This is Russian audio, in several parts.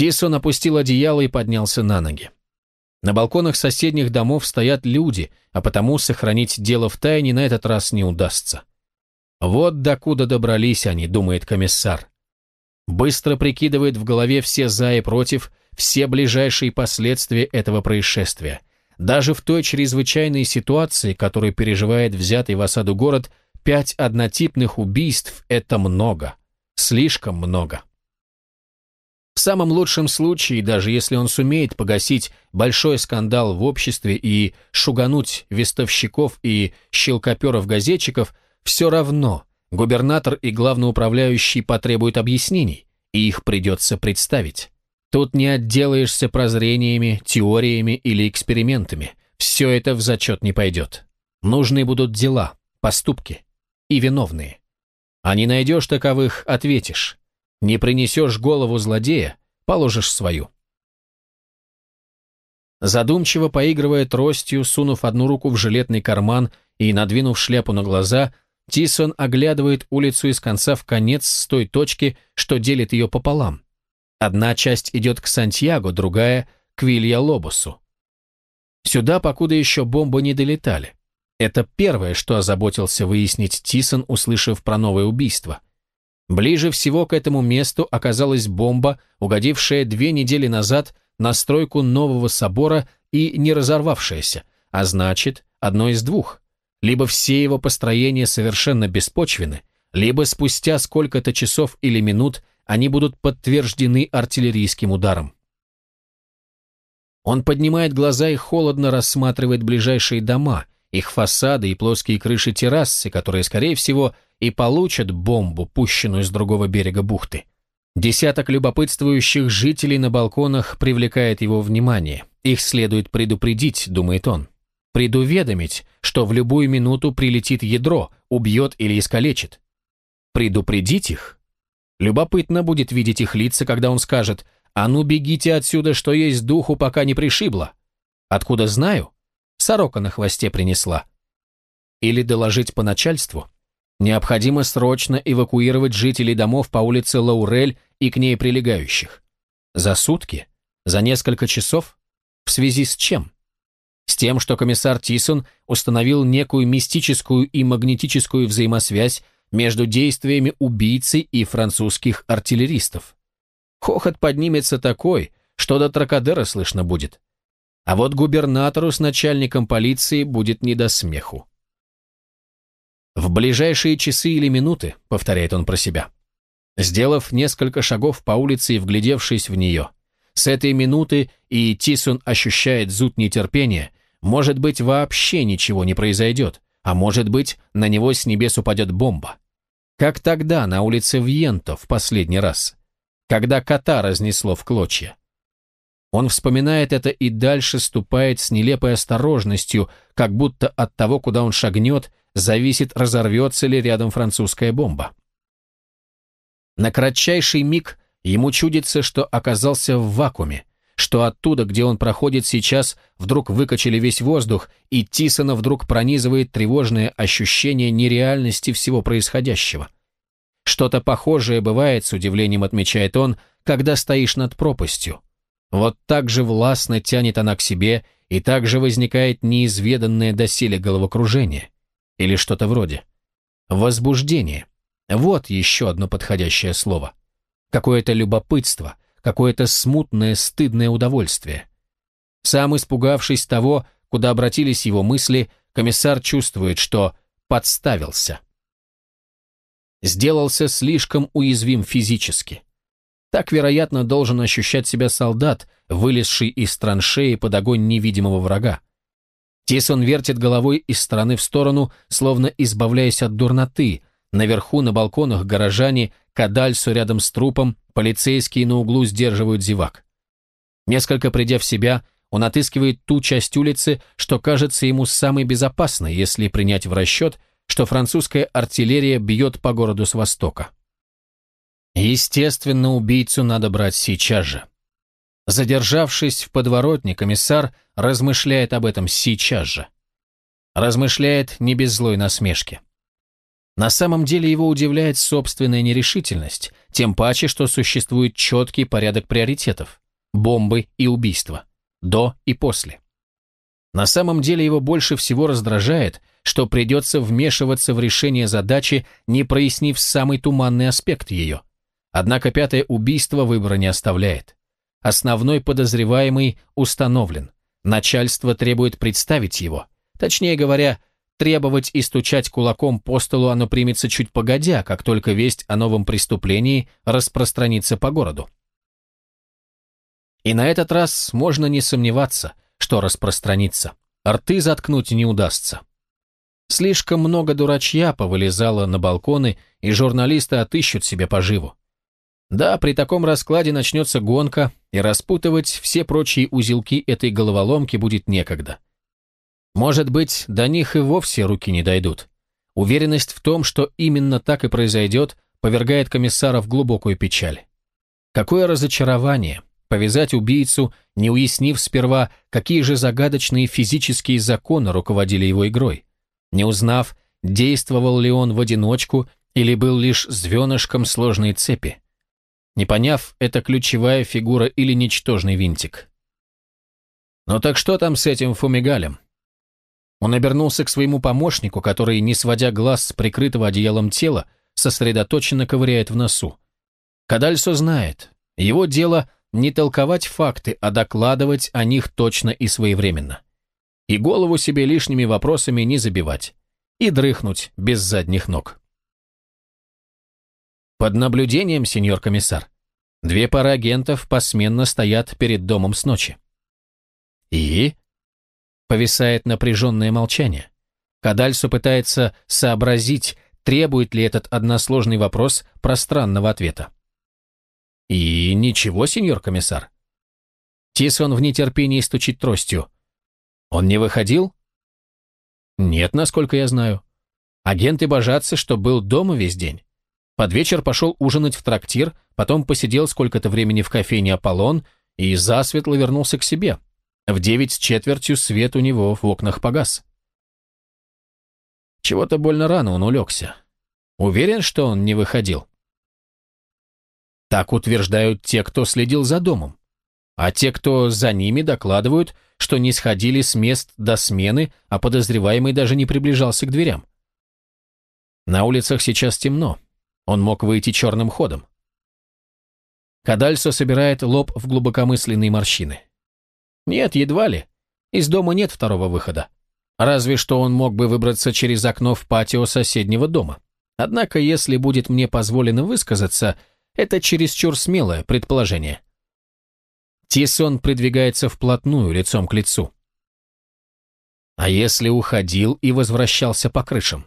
Тисон опустил одеяло и поднялся на ноги. На балконах соседних домов стоят люди, а потому сохранить дело в тайне на этот раз не удастся. Вот докуда добрались они, думает комиссар. Быстро прикидывает в голове все за и против, все ближайшие последствия этого происшествия. Даже в той чрезвычайной ситуации, которую переживает взятый в осаду город, пять однотипных убийств – это много. Слишком много. В самом лучшем случае, даже если он сумеет погасить большой скандал в обществе и шугануть вестовщиков и щелкоперов-газетчиков, все равно губернатор и главноуправляющий потребуют объяснений, и их придется представить. Тут не отделаешься прозрениями, теориями или экспериментами. Все это в зачет не пойдет. Нужны будут дела, поступки и виновные. А не найдешь таковых – ответишь. Не принесешь голову злодея – положишь свою. Задумчиво поигрывая тростью, сунув одну руку в жилетный карман и надвинув шляпу на глаза, Тисон оглядывает улицу из конца в конец с той точки, что делит ее пополам. Одна часть идет к Сантьяго, другая – к Вилья-Лобусу. Сюда покуда еще бомбы не долетали. Это первое, что озаботился выяснить Тисон, услышав про новое убийство. Ближе всего к этому месту оказалась бомба, угодившая две недели назад на стройку нового собора и не разорвавшаяся, а значит, одно из двух. Либо все его построения совершенно беспочвены, либо спустя сколько-то часов или минут они будут подтверждены артиллерийским ударом. Он поднимает глаза и холодно рассматривает ближайшие дома, их фасады и плоские крыши террасы, которые, скорее всего, и получат бомбу, пущенную с другого берега бухты. Десяток любопытствующих жителей на балконах привлекает его внимание. Их следует предупредить, думает он. Предуведомить, что в любую минуту прилетит ядро, убьет или искалечит. Предупредить их? Любопытно будет видеть их лица, когда он скажет «А ну бегите отсюда, что есть духу, пока не пришибло». Откуда знаю? Сорока на хвосте принесла. Или доложить по начальству. Необходимо срочно эвакуировать жителей домов по улице Лаурель и к ней прилегающих. За сутки? За несколько часов? В связи с чем? С тем, что комиссар Тисон установил некую мистическую и магнетическую взаимосвязь между действиями убийцы и французских артиллеристов. Хохот поднимется такой, что до Тракадера слышно будет. А вот губернатору с начальником полиции будет не до смеху. «В ближайшие часы или минуты», — повторяет он про себя. Сделав несколько шагов по улице и вглядевшись в нее, с этой минуты и Тисон ощущает зуд нетерпения, может быть, вообще ничего не произойдет, а может быть, на него с небес упадет бомба. Как тогда на улице Вьенто в последний раз, когда кота разнесло в клочья. Он вспоминает это и дальше ступает с нелепой осторожностью, как будто от того, куда он шагнет, зависит, разорвется ли рядом французская бомба. На кратчайший миг ему чудится, что оказался в вакууме, что оттуда, где он проходит сейчас, вдруг выкачали весь воздух, и Тисона вдруг пронизывает тревожное ощущение нереальности всего происходящего. Что-то похожее бывает, с удивлением отмечает он, когда стоишь над пропастью. Вот так же властно тянет она к себе, и так же возникает неизведанное доселе головокружение. Или что-то вроде. Возбуждение. Вот еще одно подходящее слово. Какое-то любопытство, какое-то смутное, стыдное удовольствие. Сам испугавшись того, куда обратились его мысли, комиссар чувствует, что подставился. Сделался слишком уязвим физически. Так, вероятно, должен ощущать себя солдат, вылезший из траншеи под огонь невидимого врага. Тисон вертит головой из стороны в сторону, словно избавляясь от дурноты. Наверху на балконах горожане, кадальсу рядом с трупом, полицейские на углу сдерживают зевак. Несколько придя в себя, он отыскивает ту часть улицы, что кажется ему самой безопасной, если принять в расчет, что французская артиллерия бьет по городу с востока. Естественно, убийцу надо брать сейчас же. Задержавшись в подворотне, комиссар размышляет об этом сейчас же. Размышляет не без злой насмешки. На самом деле его удивляет собственная нерешительность, тем паче, что существует четкий порядок приоритетов – бомбы и убийства, до и после. На самом деле его больше всего раздражает, что придется вмешиваться в решение задачи, не прояснив самый туманный аспект ее. Однако пятое убийство выбора не оставляет. Основной подозреваемый установлен. Начальство требует представить его. Точнее говоря, Требовать и стучать кулаком по столу оно примется чуть погодя, как только весть о новом преступлении распространится по городу. И на этот раз можно не сомневаться, что распространится. Рты заткнуть не удастся. Слишком много дурачья повылезало на балконы, и журналисты отыщут себе поживу. Да, при таком раскладе начнется гонка, и распутывать все прочие узелки этой головоломки будет некогда. Может быть, до них и вовсе руки не дойдут. Уверенность в том, что именно так и произойдет, повергает комиссара в глубокую печаль. Какое разочарование повязать убийцу, не уяснив сперва, какие же загадочные физические законы руководили его игрой, не узнав, действовал ли он в одиночку или был лишь звенышком сложной цепи. Не поняв, это ключевая фигура или ничтожный винтик. «Ну так что там с этим фумигалем?» Он обернулся к своему помощнику, который, не сводя глаз с прикрытого одеялом тела, сосредоточенно ковыряет в носу. Кадальсо знает, его дело не толковать факты, а докладывать о них точно и своевременно. И голову себе лишними вопросами не забивать. И дрыхнуть без задних ног. Под наблюдением, сеньор комиссар. Две пары агентов посменно стоят перед домом с ночи. И? Повисает напряженное молчание. Кадальсо пытается сообразить, требует ли этот односложный вопрос пространного ответа. «И ничего, сеньор комиссар?» Тисон в нетерпении стучит тростью. «Он не выходил?» «Нет, насколько я знаю. Агенты божатся, что был дома весь день. Под вечер пошел ужинать в трактир, потом посидел сколько-то времени в кофейне «Аполлон» и засветло вернулся к себе. В девять с четвертью свет у него в окнах погас. Чего-то больно рано он улегся. Уверен, что он не выходил? Так утверждают те, кто следил за домом. А те, кто за ними, докладывают, что не сходили с мест до смены, а подозреваемый даже не приближался к дверям. На улицах сейчас темно. Он мог выйти черным ходом. Кадальсо собирает лоб в глубокомысленные морщины. Нет, едва ли. Из дома нет второго выхода. Разве что он мог бы выбраться через окно в патио соседнего дома. Однако, если будет мне позволено высказаться, это чересчур смелое предположение. Тисон придвигается вплотную, лицом к лицу. А если уходил и возвращался по крышам?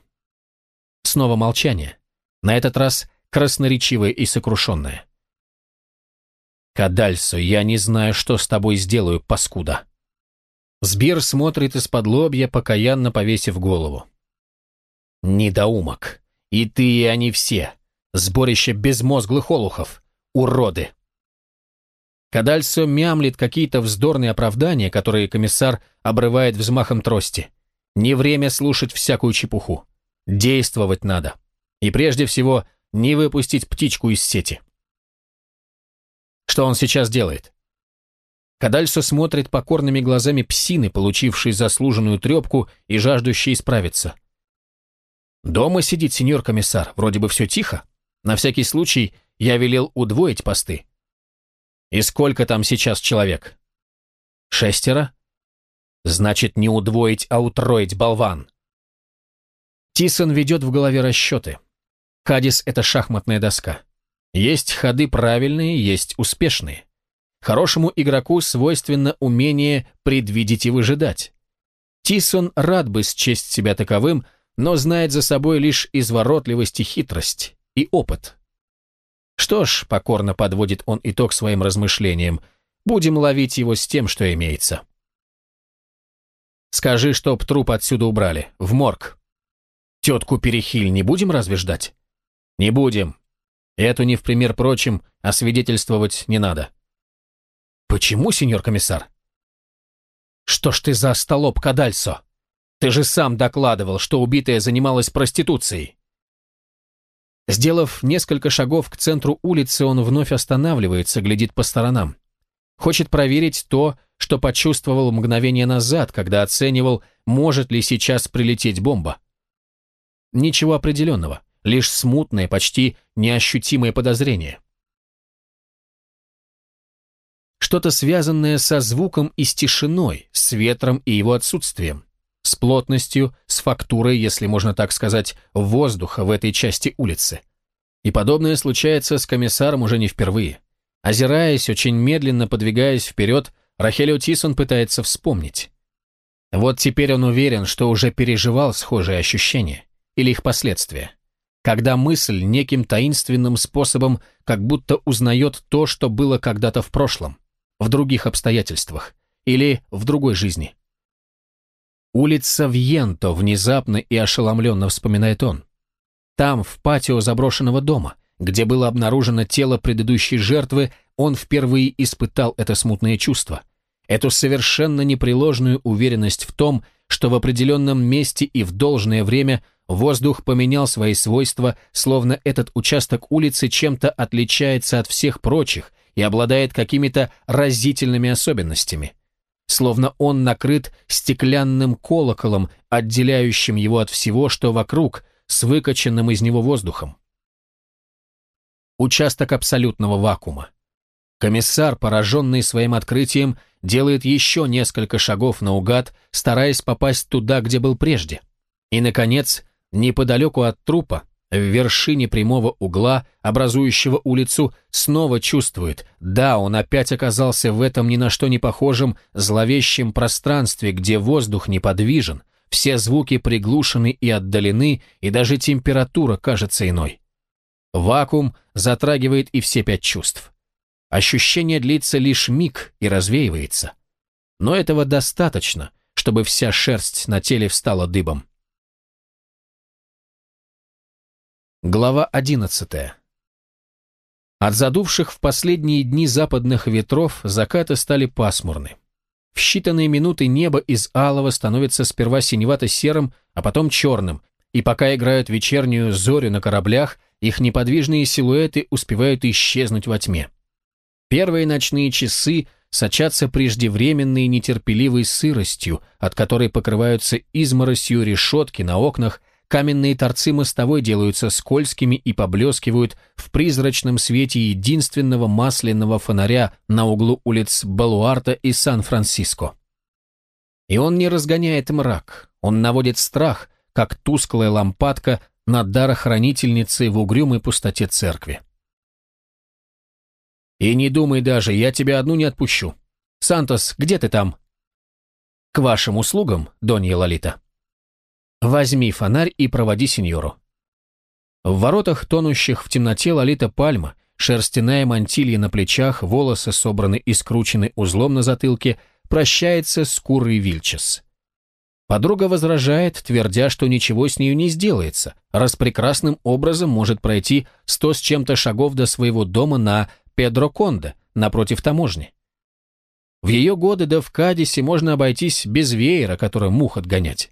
Снова молчание. На этот раз красноречивое и сокрушенное. «Кадальсо, я не знаю, что с тобой сделаю, паскуда». Сбир смотрит из-под лобья, покаянно повесив голову. «Недоумок. И ты, и они все. Сборище безмозглых олухов. Уроды». Кадальсо мямлит какие-то вздорные оправдания, которые комиссар обрывает взмахом трости. Не время слушать всякую чепуху. Действовать надо. И прежде всего, не выпустить птичку из сети. Что он сейчас делает? Кадальсо смотрит покорными глазами псины, получившей заслуженную трепку и жаждущей исправиться. Дома сидит сеньор комиссар, вроде бы все тихо. На всякий случай я велел удвоить посты. И сколько там сейчас человек? Шестеро? Значит, не удвоить, а утроить, болван. Тисон ведет в голове расчеты. Хадис — это шахматная доска. Есть ходы правильные, есть успешные. Хорошему игроку свойственно умение предвидеть и выжидать. Тисон рад бы счесть себя таковым, но знает за собой лишь изворотливость и хитрость, и опыт. Что ж, покорно подводит он итог своим размышлениям, будем ловить его с тем, что имеется. Скажи, чтоб труп отсюда убрали, в морг. Тетку Перехиль не будем разве ждать? Не будем, Эту не в пример прочим, а свидетельствовать не надо. Почему, сеньор комиссар? Что ж ты за столоп Кадальсо? Ты же сам докладывал, что убитая занималась проституцией. Сделав несколько шагов к центру улицы, он вновь останавливается, глядит по сторонам. Хочет проверить то, что почувствовал мгновение назад, когда оценивал, может ли сейчас прилететь бомба. Ничего определенного, лишь смутное, почти неощутимое подозрение. Что-то связанное со звуком и с тишиной, с ветром и его отсутствием, с плотностью, с фактурой, если можно так сказать, воздуха в этой части улицы. И подобное случается с комиссаром уже не впервые. Озираясь, очень медленно подвигаясь вперед, Рахелио Тисон пытается вспомнить. Вот теперь он уверен, что уже переживал схожие ощущения, или их последствия. Когда мысль неким таинственным способом как будто узнает то, что было когда-то в прошлом в других обстоятельствах или в другой жизни. Улица Вьенто внезапно и ошеломленно вспоминает он. Там, в патио заброшенного дома, где было обнаружено тело предыдущей жертвы, он впервые испытал это смутное чувство, эту совершенно непреложную уверенность в том, что в определенном месте и в должное время воздух поменял свои свойства, словно этот участок улицы чем-то отличается от всех прочих и обладает какими-то разительными особенностями. Словно он накрыт стеклянным колоколом, отделяющим его от всего, что вокруг, с выкачанным из него воздухом. Участок абсолютного вакуума. Комиссар, пораженный своим открытием, делает еще несколько шагов наугад, стараясь попасть туда, где был прежде. И, наконец, неподалеку от трупа, в вершине прямого угла, образующего улицу, снова чувствует, да, он опять оказался в этом ни на что не похожем зловещем пространстве, где воздух неподвижен, все звуки приглушены и отдалены, и даже температура кажется иной. Вакуум затрагивает и все пять чувств. Ощущение длится лишь миг и развеивается. Но этого достаточно, чтобы вся шерсть на теле встала дыбом. Глава 11. От задувших в последние дни западных ветров закаты стали пасмурны. В считанные минуты небо из алого становится сперва синевато-серым, а потом черным, и пока играют вечернюю зорю на кораблях, их неподвижные силуэты успевают исчезнуть во тьме. Первые ночные часы сочатся преждевременной нетерпеливой сыростью, от которой покрываются изморосью решетки на окнах, Каменные торцы мостовой делаются скользкими и поблескивают в призрачном свете единственного масляного фонаря на углу улиц Балуарта и Сан-Франциско. И он не разгоняет мрак, он наводит страх, как тусклая лампадка над дарохранительницей в угрюмой пустоте церкви. «И не думай даже, я тебя одну не отпущу. Сантос, где ты там?» «К вашим услугам, Донья Лолита». «Возьми фонарь и проводи сеньору». В воротах, тонущих в темноте Лолита Пальма, шерстяная мантилья на плечах, волосы собраны и скручены узлом на затылке, прощается с Курой Вильчес. Подруга возражает, твердя, что ничего с нею не сделается, раз прекрасным образом может пройти сто с чем-то шагов до своего дома на Педро Конде, напротив таможни. В ее годы да в Кадисе можно обойтись без веера, который мух отгонять.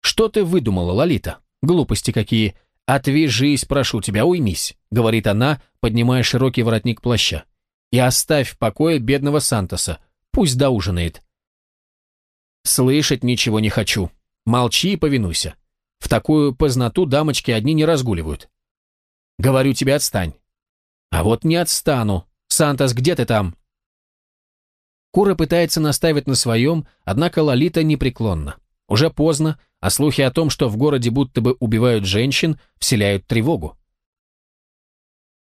«Что ты выдумала, Лолита? Глупости какие! Отвяжись, прошу тебя, уймись», — говорит она, поднимая широкий воротник плаща. «И оставь в покое бедного Сантоса, пусть доужинает». «Слышать ничего не хочу. Молчи и повинуйся. В такую познату дамочки одни не разгуливают». «Говорю тебе, отстань». «А вот не отстану. Сантос, где ты там?» Кура пытается наставить на своем, однако Лолита непреклонна. Уже поздно, а слухи о том, что в городе будто бы убивают женщин, вселяют тревогу.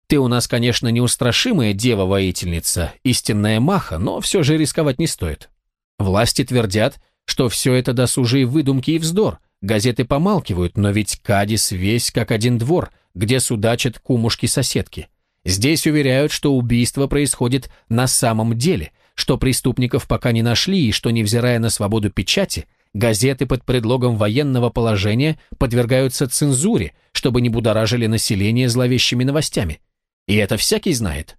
Ты у нас, конечно, неустрашимая дева-воительница, истинная маха, но все же рисковать не стоит. Власти твердят, что все это досужие выдумки и вздор, газеты помалкивают, но ведь Кадис весь как один двор, где судачат кумушки-соседки. Здесь уверяют, что убийство происходит на самом деле, что преступников пока не нашли и что, невзирая на свободу печати, Газеты под предлогом военного положения подвергаются цензуре, чтобы не будоражили население зловещими новостями. И это всякий знает.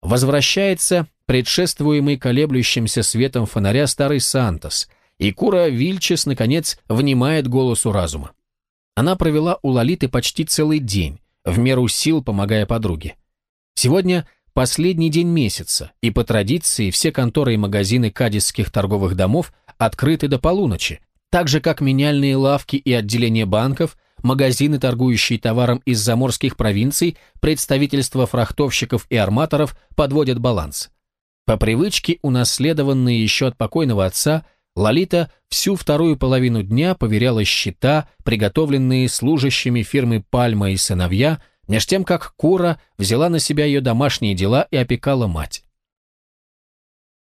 Возвращается предшествуемый колеблющимся светом фонаря старый Сантос, и Кура Вильчес, наконец, внимает голосу разума. она провела у Лолиты почти целый день, в меру сил помогая подруге. Сегодня последний день месяца, и по традиции все конторы и магазины кадисских торговых домов открыты до полуночи, так же как меняльные лавки и отделения банков, магазины, торгующие товаром из заморских провинций, представительства фрахтовщиков и арматоров подводят баланс. По привычке, унаследованные еще от покойного отца, Лолита всю вторую половину дня поверяла счета, приготовленные служащими фирмы «Пальма и сыновья», меж тем как Кура взяла на себя ее домашние дела и опекала мать.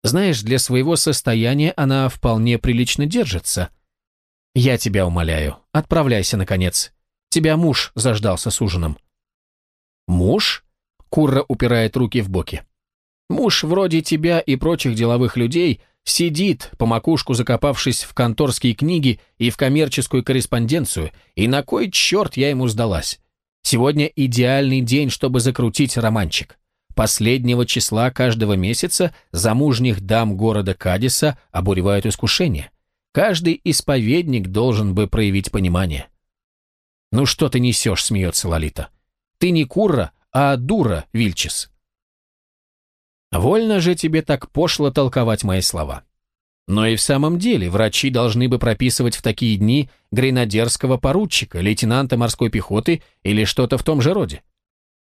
Знаешь, для своего состояния она вполне прилично держится. Я тебя умоляю, отправляйся, наконец. Тебя муж заждался с ужином. Муж? Кура упирает руки в боки. Муж вроде тебя и прочих деловых людей сидит, по макушку закопавшись в конторские книги и в коммерческую корреспонденцию, и на кой черт я ему сдалась? Сегодня идеальный день, чтобы закрутить романчик. Последнего числа каждого месяца замужних дам города Кадиса обуревают искушения. Каждый исповедник должен бы проявить понимание. «Ну что ты несешь?» — смеется Лолита. «Ты не кура, а дура, Вильчис». Вольно же тебе так пошло толковать мои слова. Но и в самом деле врачи должны бы прописывать в такие дни гренадерского поручика, лейтенанта морской пехоты или что-то в том же роде.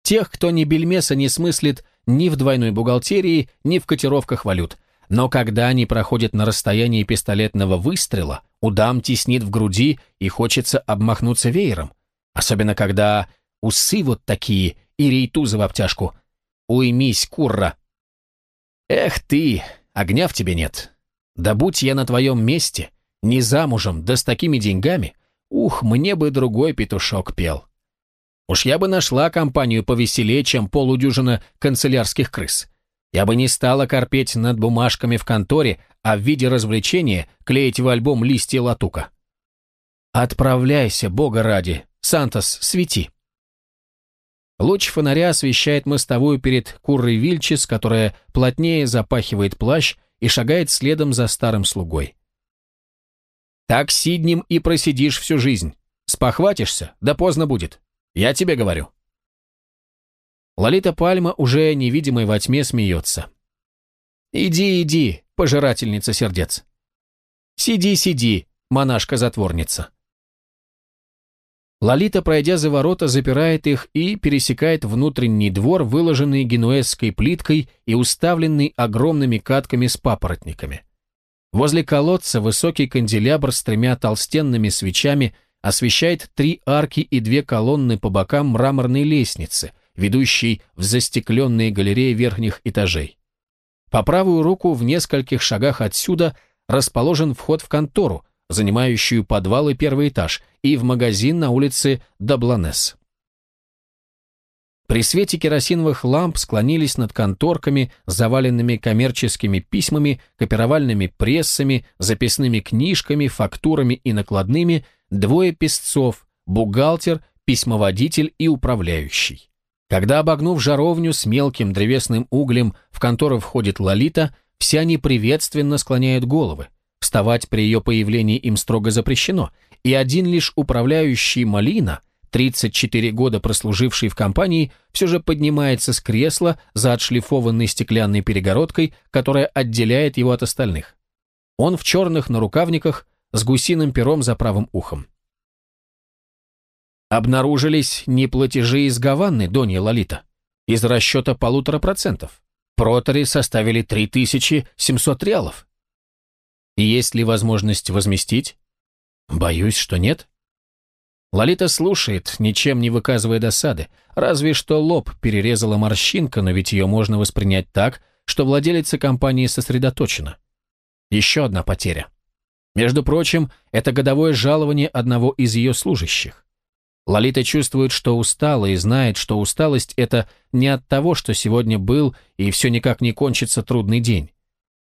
Тех, кто ни бельмеса не смыслит ни в двойной бухгалтерии, ни в котировках валют. Но когда они проходят на расстоянии пистолетного выстрела, у дам теснит в груди и хочется обмахнуться веером. Особенно когда усы вот такие и рейтузы в обтяжку. Уймись, курра. Эх ты, огня в тебе нет. Да будь я на твоем месте, не замужем, да с такими деньгами, ух, мне бы другой петушок пел. Уж я бы нашла компанию повеселее, чем полудюжина канцелярских крыс. Я бы не стала корпеть над бумажками в конторе, а в виде развлечения клеить в альбом листья латука. Отправляйся, бога ради, Сантос, свети. Луч фонаря освещает мостовую перед Куррой Вильчис, которая плотнее запахивает плащ и шагает следом за старым слугой. Так сиднем и просидишь всю жизнь. Спохватишься, да поздно будет. Я тебе говорю. Лолита Пальма уже невидимой во тьме смеется. «Иди, иди, пожирательница сердец». «Сиди, сиди, монашка-затворница». Лолита, пройдя за ворота, запирает их и пересекает внутренний двор, выложенный генуэзской плиткой и уставленный огромными катками с папоротниками. Возле колодца высокий канделябр с тремя толстенными свечами освещает три арки и две колонны по бокам мраморной лестницы, ведущей в застекленные галереи верхних этажей. По правую руку в нескольких шагах отсюда расположен вход в контору, занимающую подвал и первый этаж, и в магазин на улице Дабланес. При свете керосиновых ламп склонились над конторками, заваленными коммерческими письмами, копировальными прессами, записными книжками, фактурами и накладными, двое песцов, бухгалтер, письмоводитель и управляющий. Когда, обогнув жаровню с мелким древесным углем, в контору входит Лолита, все они приветственно склоняют головы. Вставать при ее появлении им строго запрещено, и один лишь управляющий Малина, 34 года прослуживший в компании, все же поднимается с кресла за отшлифованной стеклянной перегородкой, которая отделяет его от остальных. Он в черных нарукавниках с гусиным пером за правым ухом. Обнаружились неплатежи из Гаванны, Донья Лолита, из расчета полутора процентов. Протори составили 3700 реалов. И есть ли возможность возместить? Боюсь, что нет. Лолита слушает, ничем не выказывая досады, разве что лоб перерезала морщинка, но ведь ее можно воспринять так, что владелица компании сосредоточена. Еще одна потеря. Между прочим, это годовое жалование одного из ее служащих. Лолита чувствует, что устала, и знает, что усталость – это не от того, что сегодня был и все никак не кончится трудный день.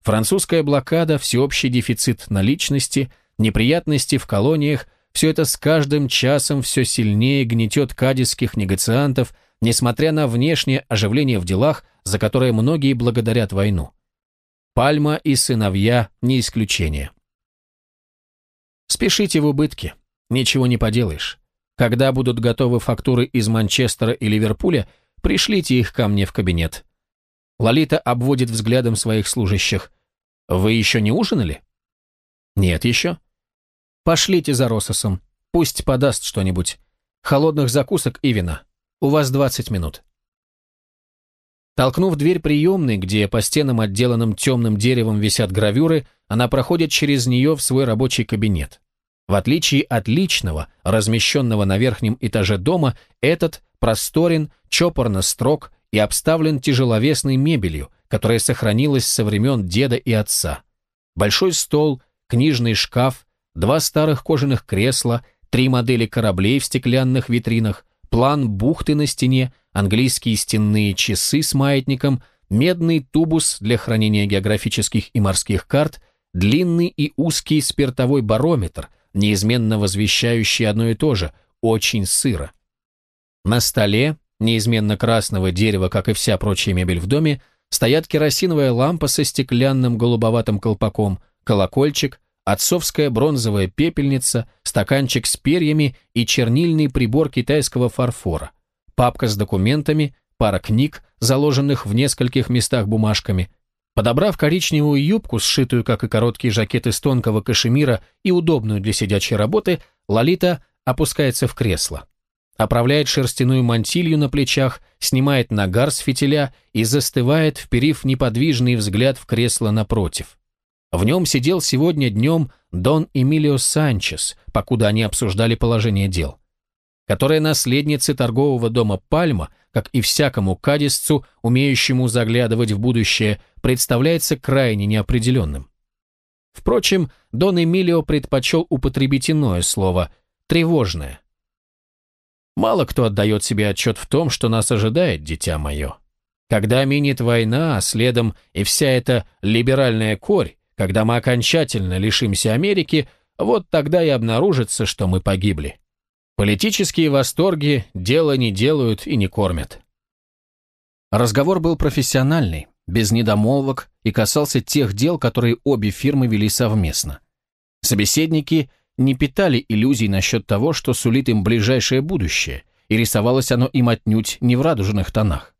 Французская блокада, всеобщий дефицит наличности, неприятности в колониях – все это с каждым часом все сильнее гнетет кадисских негациантов, несмотря на внешнее оживление в делах, за которое многие благодарят войну. Пальма и сыновья не исключение. Спешите в убытки, ничего не поделаешь. Когда будут готовы фактуры из Манчестера и Ливерпуля, пришлите их ко мне в кабинет. Лолита обводит взглядом своих служащих. Вы еще не ужинали? Нет еще. Пошлите за Рососом. Пусть подаст что-нибудь. Холодных закусок и вина. У вас 20 минут. Толкнув дверь приемной, где по стенам, отделанным темным деревом, висят гравюры, она проходит через нее в свой рабочий кабинет. В отличие от личного, размещенного на верхнем этаже дома, этот просторен, чопорно строг и обставлен тяжеловесной мебелью, которая сохранилась со времен деда и отца. Большой стол, книжный шкаф, два старых кожаных кресла, три модели кораблей в стеклянных витринах, план бухты на стене, английские стенные часы с маятником, медный тубус для хранения географических и морских карт, длинный и узкий спиртовой барометр, неизменно возвещающий одно и то же – очень сыро. На столе, неизменно красного дерева, как и вся прочая мебель в доме, стоят керосиновая лампа со стеклянным голубоватым колпаком, колокольчик, отцовская бронзовая пепельница, стаканчик с перьями и чернильный прибор китайского фарфора, папка с документами, пара книг, заложенных в нескольких местах бумажками. Подобрав коричневую юбку, сшитую, как и короткий жакет из тонкого кашемира и удобную для сидячей работы, Лолита опускается в кресло. Оправляет шерстяную мантилью на плечах, снимает нагар с фитиля и застывает, вперив неподвижный взгляд в кресло напротив. В нем сидел сегодня днем Дон Эмилио Санчес, покуда они обсуждали положение дел, которая наследница торгового дома Пальма, как и всякому кадисцу, умеющему заглядывать в будущее, представляется крайне неопределенным. Впрочем, Дон Эмилио предпочел употребить иное слово – тревожное. Мало кто отдает себе отчет в том, что нас ожидает, дитя мое. Когда минет война, а следом и вся эта либеральная корь, когда мы окончательно лишимся Америки, вот тогда и обнаружится, что мы погибли. Политические восторги дело не делают и не кормят. Разговор был профессиональный, без недомолвок и касался тех дел, которые обе фирмы вели совместно. Собеседники не питали иллюзий насчет того, что сулит им ближайшее будущее, и рисовалось оно им отнюдь не в радужных тонах.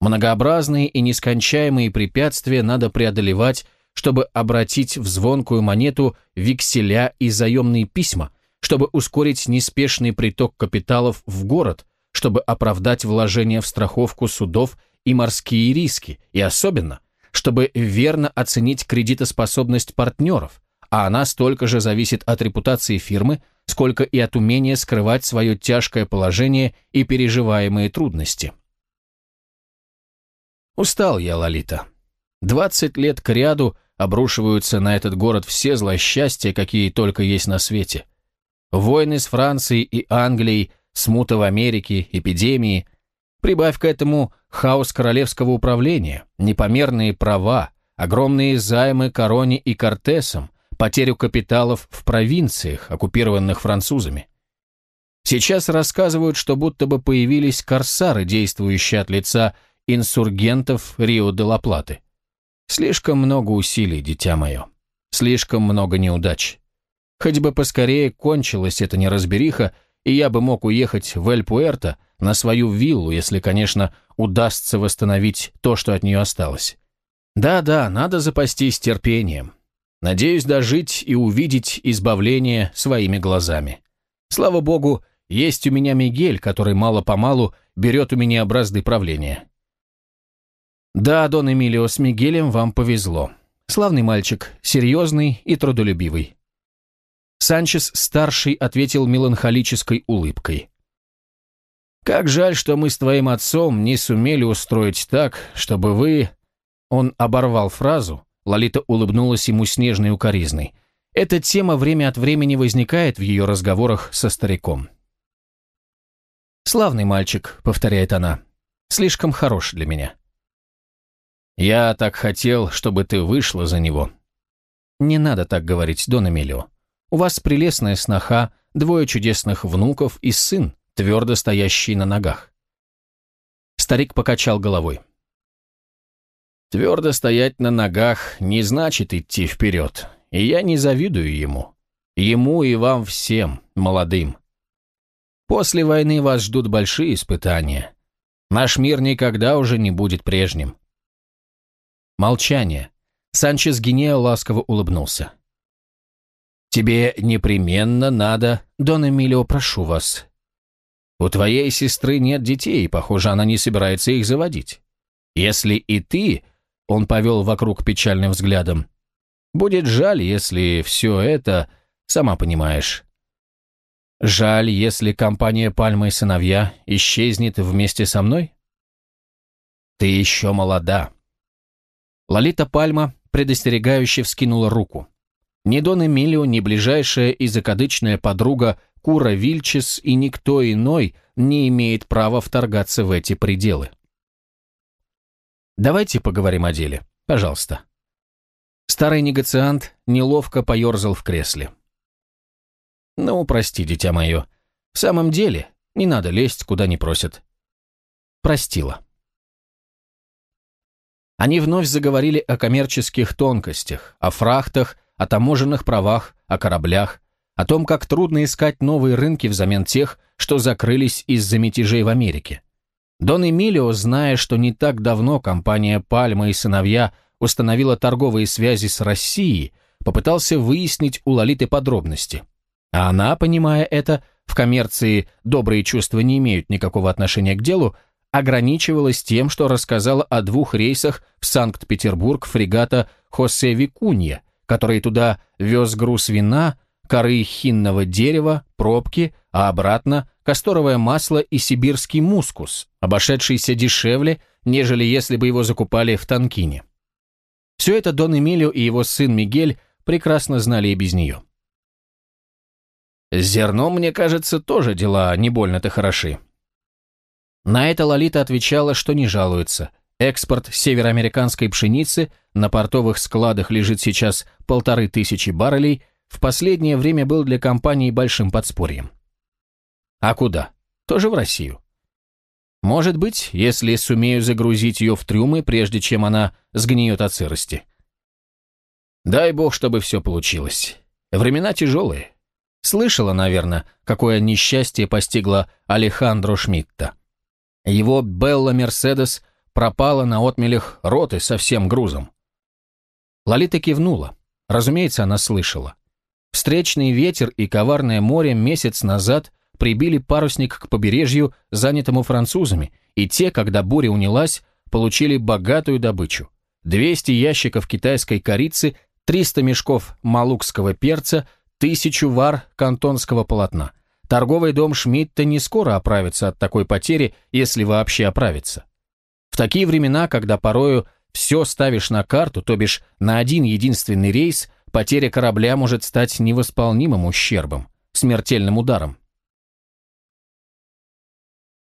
Многообразные и нескончаемые препятствия надо преодолевать чтобы обратить в звонкую монету векселя и заемные письма, чтобы ускорить неспешный приток капиталов в город, чтобы оправдать вложения в страховку судов и морские риски, и особенно, чтобы верно оценить кредитоспособность партнеров, а она столько же зависит от репутации фирмы, сколько и от умения скрывать свое тяжкое положение и переживаемые трудности. Устал я, Лолита. Двадцать лет к ряду обрушиваются на этот город все злосчастья, какие только есть на свете. Войны с Францией и Англией, смута в Америке, эпидемии. Прибавь к этому хаос королевского управления, непомерные права, огромные займы Короне и Кортесам, потерю капиталов в провинциях, оккупированных французами. Сейчас рассказывают, что будто бы появились корсары, действующие от лица инсургентов Рио-де-ла-Платы. Слишком много усилий, дитя мое. Слишком много неудач. Хоть бы поскорее кончилась эта неразбериха, и я бы мог уехать в Эль-Пуэрто на свою виллу, если, конечно, удастся восстановить то, что от нее осталось. Да-да, надо запастись терпением. Надеюсь дожить и увидеть избавление своими глазами. Слава богу, есть у меня Мигель, который мало-помалу берет у меня образды правления. Да, Дон Эмилио, с Мигелем вам повезло. Славный мальчик, серьезный и трудолюбивый. Санчес-старший ответил меланхолической улыбкой. «Как жаль, что мы с твоим отцом не сумели устроить так, чтобы вы...» Он оборвал фразу, Лолита улыбнулась ему с нежной укоризной. Эта тема время от времени возникает в ее разговорах со стариком. «Славный мальчик», — повторяет она, — «слишком хорош для меня». «Я так хотел, чтобы ты вышла за него». «Не надо так говорить, Дон Эмилио. У вас прелестная сноха, двое чудесных внуков и сын, твердо стоящий на ногах». Старик покачал головой. «Твердо стоять на ногах не значит идти вперед, и я не завидую ему. Ему и вам всем, молодым. После войны вас ждут большие испытания. Наш мир никогда уже не будет прежним». Молчание. Санчес Гинео ласково улыбнулся. «Тебе непременно надо, Дон Эмилио, прошу вас. У твоей сестры нет детей, похоже, она не собирается их заводить. Если и ты, — он повел вокруг печальным взглядом, — будет жаль, если все это, сама понимаешь. Жаль, если компания «Пальма и сыновья» исчезнет вместе со мной? Ты еще молода. Лолита Пальма предостерегающе вскинула руку. Ни Дон Эмилио, ни ближайшая и закадычная подруга Кура Вильчес и никто иной не имеет права вторгаться в эти пределы. Давайте поговорим о деле, пожалуйста. Старый негациант неловко поерзал в кресле. Ну, прости, дитя мое. В самом деле, не надо лезть, куда не просят. Простила. Они вновь заговорили о коммерческих тонкостях, о фрахтах, о таможенных правах, о кораблях, о том, как трудно искать новые рынки взамен тех, что закрылись из-за мятежей в Америке. Дон Эмилио, зная, что не так давно компания «Пальма и сыновья» установила торговые связи с Россией, попытался выяснить у Лолиты подробности. А она, понимая это, в коммерции добрые чувства не имеют никакого отношения к делу, ограничивалась тем, что рассказала о двух рейсах в Санкт-Петербург фрегата Хосе Викунья, который туда вез груз вина, коры хинного дерева, пробки, а обратно касторовое масло и сибирский мускус, обошедшийся дешевле, нежели если бы его закупали в Танкине. Все это Дон Эмилио и его сын Мигель прекрасно знали и без нее. С зерном, мне кажется, тоже дела не больно-то хороши. На это Лолита отвечала, что не жалуется. Экспорт североамериканской пшеницы на портовых складах лежит сейчас полторы тысячи баррелей, в последнее время был для компании большим подспорьем. А куда? Тоже в Россию. Может быть, если сумею загрузить ее в трюмы, прежде чем она сгниет от сырости. Дай бог, чтобы все получилось. Времена тяжелые. Слышала, наверное, какое несчастье постигло Алехандро Шмидта. Его Белла Мерседес пропала на отмелях роты со всем грузом. Лолита кивнула. Разумеется, она слышала. Встречный ветер и коварное море месяц назад прибили парусник к побережью, занятому французами, и те, когда буря унялась, получили богатую добычу. 200 ящиков китайской корицы, 300 мешков малукского перца, тысячу вар кантонского полотна. Торговый дом Шмидта не скоро оправится от такой потери, если вообще оправится. В такие времена, когда порою все ставишь на карту, то бишь на один единственный рейс, потеря корабля может стать невосполнимым ущербом, смертельным ударом.